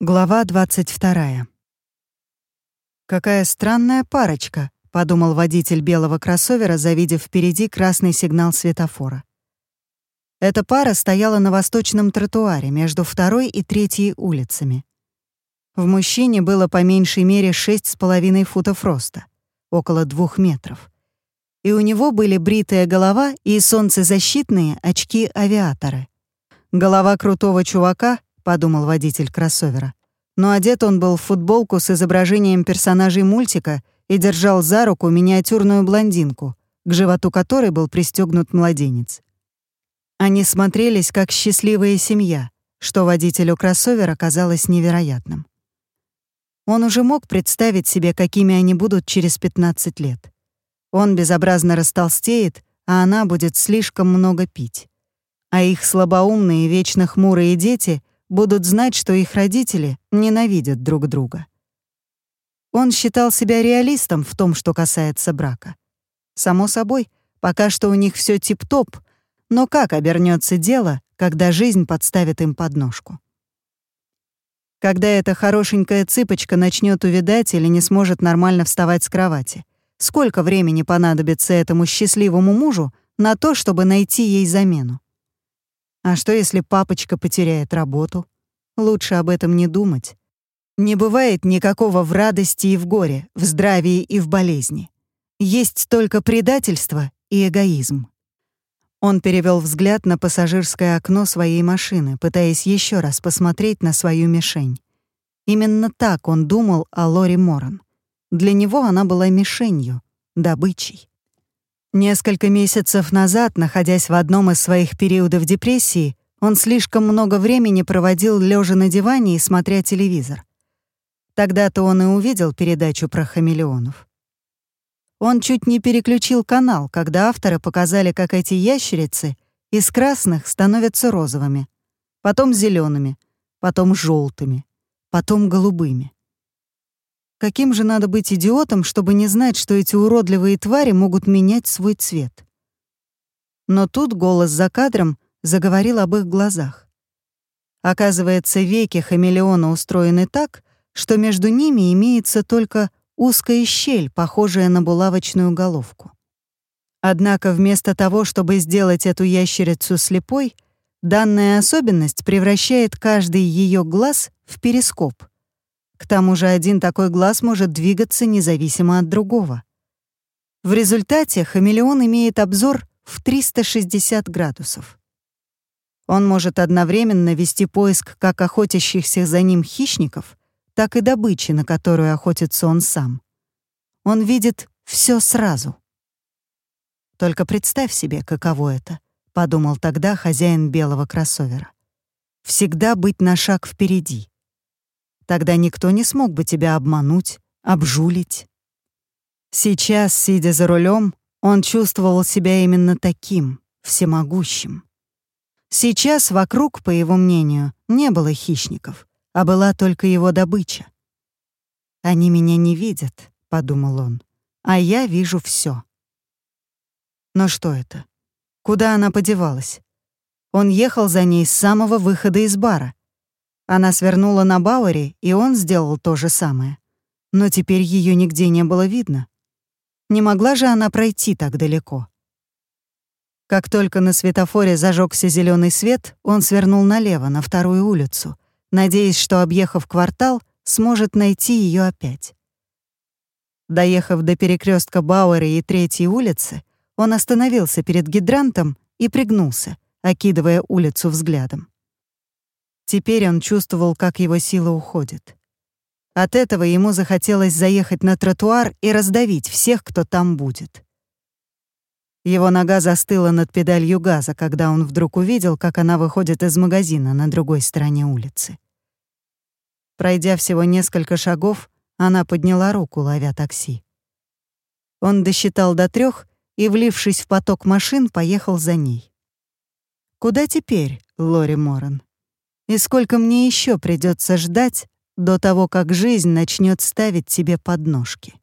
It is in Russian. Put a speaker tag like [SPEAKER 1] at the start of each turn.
[SPEAKER 1] Глава 22. «Какая странная парочка», — подумал водитель белого кроссовера, завидев впереди красный сигнал светофора. Эта пара стояла на восточном тротуаре между второй и третьей улицами. В мужчине было по меньшей мере шесть с половиной футов роста, около двух метров. И у него были бритая голова и солнцезащитные очки-авиаторы. Голова крутого чувака подумал водитель кроссовера. Но одет он был в футболку с изображением персонажей мультика и держал за руку миниатюрную блондинку, к животу которой был пристегнут младенец. Они смотрелись как счастливая семья, что водителю кроссовера казалось невероятным. Он уже мог представить себе, какими они будут через 15 лет. Он безобразно растолстеет, а она будет слишком много пить. А их слабоумные, вечно хмурые дети будут знать, что их родители ненавидят друг друга. Он считал себя реалистом в том, что касается брака. Само собой, пока что у них все тип-топ, но как обернется дело, когда жизнь подставит им подножку? Когда эта хорошенькая цыпочка начнет увядать или не сможет нормально вставать с кровати? Сколько времени понадобится этому счастливому мужу на то, чтобы найти ей замену? А что, если папочка потеряет работу? Лучше об этом не думать. Не бывает никакого в радости и в горе, в здравии и в болезни. Есть только предательство и эгоизм. Он перевел взгляд на пассажирское окно своей машины, пытаясь еще раз посмотреть на свою мишень. Именно так он думал о Лори Моран. Для него она была мишенью, добычей. Несколько месяцев назад, находясь в одном из своих периодов депрессии, он слишком много времени проводил лежа на диване и смотря телевизор. Тогда-то он и увидел передачу про хамелеонов. Он чуть не переключил канал, когда авторы показали, как эти ящерицы из красных становятся розовыми, потом зелеными, потом желтыми, потом голубыми. Каким же надо быть идиотом, чтобы не знать, что эти уродливые твари могут менять свой цвет? Но тут голос за кадром заговорил об их глазах. Оказывается, веки хамелеона устроены так, что между ними имеется только узкая щель, похожая на булавочную головку. Однако вместо того, чтобы сделать эту ящерицу слепой, данная особенность превращает каждый ее глаз в перископ — к тому же один такой глаз может двигаться независимо от другого. В результате хамелеон имеет обзор в 360 градусов. Он может одновременно вести поиск как охотящихся за ним хищников, так и добычи, на которую охотится он сам. Он видит все сразу. «Только представь себе, каково это», — подумал тогда хозяин белого кроссовера. «Всегда быть на шаг впереди, Тогда никто не смог бы тебя обмануть, обжулить. Сейчас, сидя за рулем, он чувствовал себя именно таким, всемогущим. Сейчас вокруг, по его мнению, не было хищников, а была только его добыча. «Они меня не видят», — подумал он, — «а я вижу все. Но что это? Куда она подевалась? Он ехал за ней с самого выхода из бара. Она свернула на Бауэре, и он сделал то же самое. Но теперь ее нигде не было видно. Не могла же она пройти так далеко. Как только на светофоре зажегся зеленый свет, он свернул налево, на вторую улицу, надеясь, что, объехав квартал, сможет найти ее опять. Доехав до перекрестка Бауэра и Третьей улицы, он остановился перед гидрантом и пригнулся, окидывая улицу взглядом. Теперь он чувствовал, как его сила уходит. От этого ему захотелось заехать на тротуар и раздавить всех, кто там будет. Его нога застыла над педалью газа, когда он вдруг увидел, как она выходит из магазина на другой стороне улицы. Пройдя всего несколько шагов, она подняла руку, ловя такси. Он досчитал до трех и, влившись в поток машин, поехал за ней. «Куда теперь, Лори Моран?» И сколько мне еще придется ждать до того, как жизнь начнет ставить тебе подножки.